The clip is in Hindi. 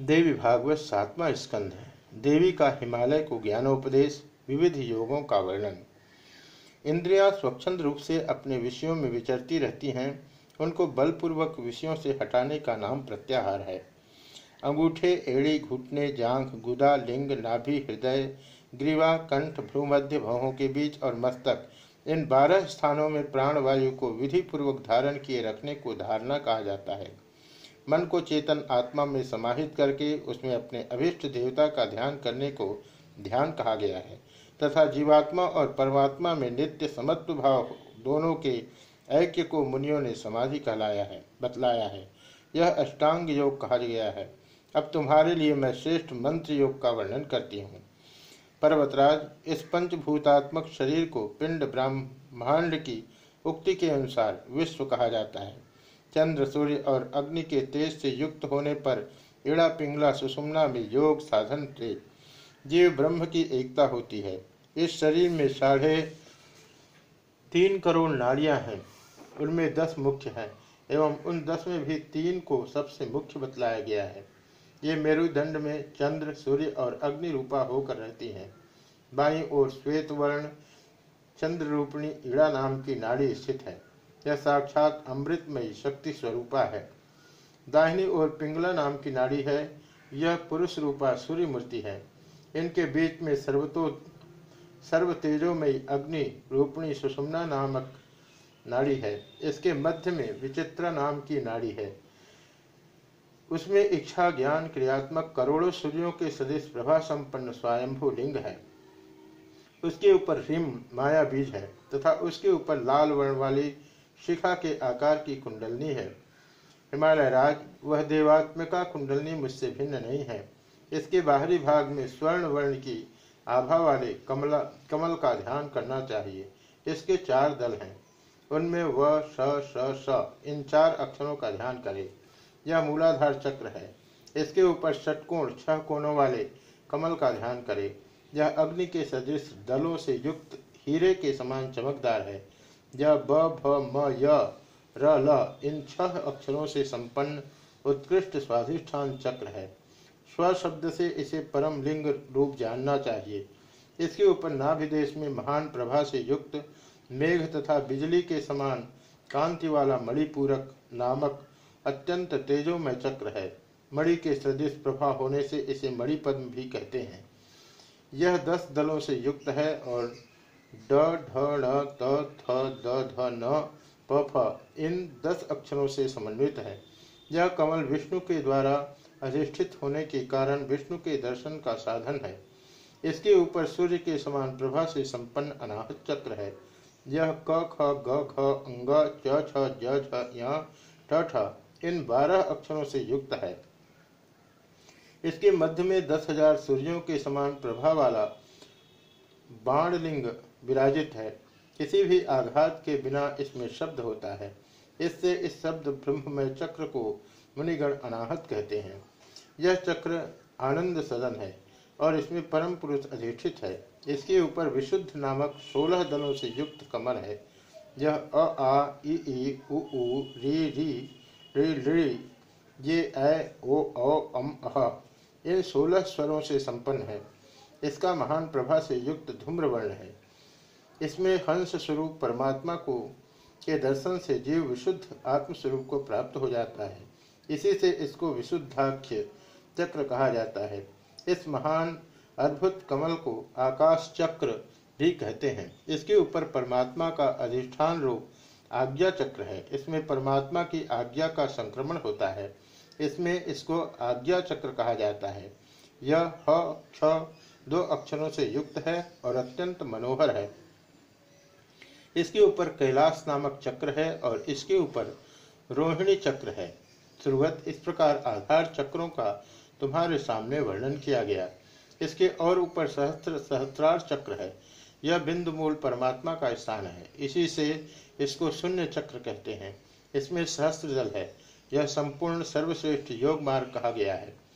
देवी भागवत सातवां स्कंध देवी का हिमालय को ज्ञानोपदेश, विविध योगों का वर्णन। इंद्रियाँ स्वच्छंद रूप से अपने विषयों में विचरती रहती हैं। उनको बलपूर्वक विषयों से हटाने का नाम प्रत्याहार है। अंगूठे, एड़ी, घुटने, जांघ, गुदा, लिंग, नाभि, हृदय, ग्रीवा, कंठ, भ्रूमध्य भवों के बीच और मस्तक, इन बारह स्थानों में प्राणवायु को विधिपूर्वक धारण किए रखने को धारणा कहा जाता है। मन को चेतन आत्मा में समाहित करके उसमें अपने अभिष्ट देवता का ध्यान करने को ध्यान कहा गया है, तथा जीवात्मा और परमात्मा में नित्य समत्व भाव दोनों के ऐक्य को मुनियों ने समाधि कहलाया है, बतलाया है। यह अष्टांग योग कहा गया है। अब तुम्हारे लिए मैं श्रेष्ठ मंत्र योग का वर्णन करती हूँ। पर्वतराज, इस पंचभूतात्मक शरीर को पिंड ब्रह्मांड की उक्ति के अनुसार विश्व कहा जाता है। चंद्र, सूर्य और अग्नि के तेज से युक्त होने पर इड़ा पिंगला, सुषुम्ना में योग साधन से जीव ब्रह्म की एकता होती है। इस शरीर में साढ़े तीन करोड़ नाड़ियाँ हैं। उनमें दस मुख्य हैं एवं उन दस में भी तीन को सबसे मुख्य बतलाया गया है। ये मेरुदंड में चंद्र, सूर्य और अग्नि रूपा होकर रहती हैं। बाई और श्वेत वर्ण, चंद्र रूपणी ईड़ा नाम की नाड़ी स्थित है। यह साक्षात अमृतमयी शक्ति स्वरूपा है। दाहिनी ओर पिंगला नाम की नाड़ी है। यह पुरुष रूपा सूर्य मूर्ति है। इनके बीच में सर्वतो सर्व तेजोमयी अग्नि रूपणी सुषमना नामक नाड़ी है। इसके मध्य में विचित्रा नाम की नाड़ी है। उसमें इच्छा ज्ञान क्रियात्मक करोड़ों सूर्यों के सदृश प्रभा संपन्न स्वयंभू लिंग है। उसके ऊपर हिम, माया बीज है तथा उसके ऊपर लाल वर्ण वाली शिखा के आकार की कुंडलनी है। हिमालय राज वह देवात्मिका कुंडलनी मुझसे भिन्न नहीं है। इसके बाहरी भाग में स्वर्ण वर्ण की आभा वाले कमला, कमल का ध्यान करना चाहिए। इसके चार दल हैं। उनमें व, श श स इन चार अक्षरों का ध्यान करें। यह मूलाधार चक्र है। इसके ऊपर षटकोण छह कोणों वाले कमल का ध्यान करें। यह अग्नि के सदृश दलों से युक्त हीरे के समान चमकदार है। य ब, भ, म, य, र, ल, इन छह अक्षरों से संपन्न, उत्कृष्ट स्वाधिष्ठान चक्र है। स्व शब्द से इसे परम लिंग रूप जानना चाहिए। इसके ऊपर नाभिदेश में महान प्रभा से युक्त, मेघ तथा बिजली के समान कांति वाला मणिपूरक नामक अत्यंत तेजोमय चक्र है। मणि के सदृश प्रभा होने से इसे मणिपद्म भी कहते हैं। यह दस दलों से युक्त है और ड ढ त थ द ध न प फ। इन दस अक्षरों से समन्वित है। यह कमल विष्णु के द्वारा अधिष्ठित होने के कारण विष्णु के दर्शन का साधन है। इसके ऊपर सूर्य के समान प्रभा से संपन्न अनाहत चक्र है। यह क, ख, ग ख अंग च, छ, ज, छ ठ, इन बारह अक्षरों से युक्त है। इसके मध्य में दस हज़ार सूर्यों के समान प्रभा वाला बाणलिंग विराजित है। किसी भी आघात के बिना इसमें शब्द होता है। इससे इस शब्द ब्रह्ममय चक्र को मुनिगण अनाहत कहते हैं। यह चक्र आनंद सदन है और इसमें परम पुरुष अधिष्ठित है। इसके ऊपर विशुद्ध नामक सोलह दलों से युक्त कमल है। यह अ, आ, इ ई उ री री री री ये ए ओ अम, अह, इन सोलह स्वरों से संपन्न है। इसका महान प्रभा से युक्त धूम्र वर्ण है। इसमें हंस स्वरूप परमात्मा को के दर्शन से जीव विशुद्ध आत्म स्वरूप को प्राप्त हो जाता है। इसी से इसको विशुद्धाख्य चक्र कहा जाता है। इस महान अद्भुत कमल को आकाश चक्र भी कहते हैं। इसके ऊपर परमात्मा का अधिष्ठान रूप आज्ञा चक्र है। इसमें परमात्मा की आज्ञा का संक्रमण होता है। इसमें इसको आज्ञा चक्र कहा जाता है। यह ह दो अक्षरों से युक्त है और अत्यंत मनोहर है। इसके ऊपर कैलाश नामक चक्र है और इसके ऊपर रोहिणी चक्र है। श्रुवत इस प्रकार आधार चक्रों का तुम्हारे सामने वर्णन किया गया। इसके और ऊपर सहस्त्र, सहस्त्रार चक्र है। यह बिंदु मूल परमात्मा का स्थान है। इसी से इसको शून्य चक्र कहते हैं। इसमें सहस्त्र जल है। यह संपूर्ण सर्वश्रेष्ठ योग मार्ग कहा गया है।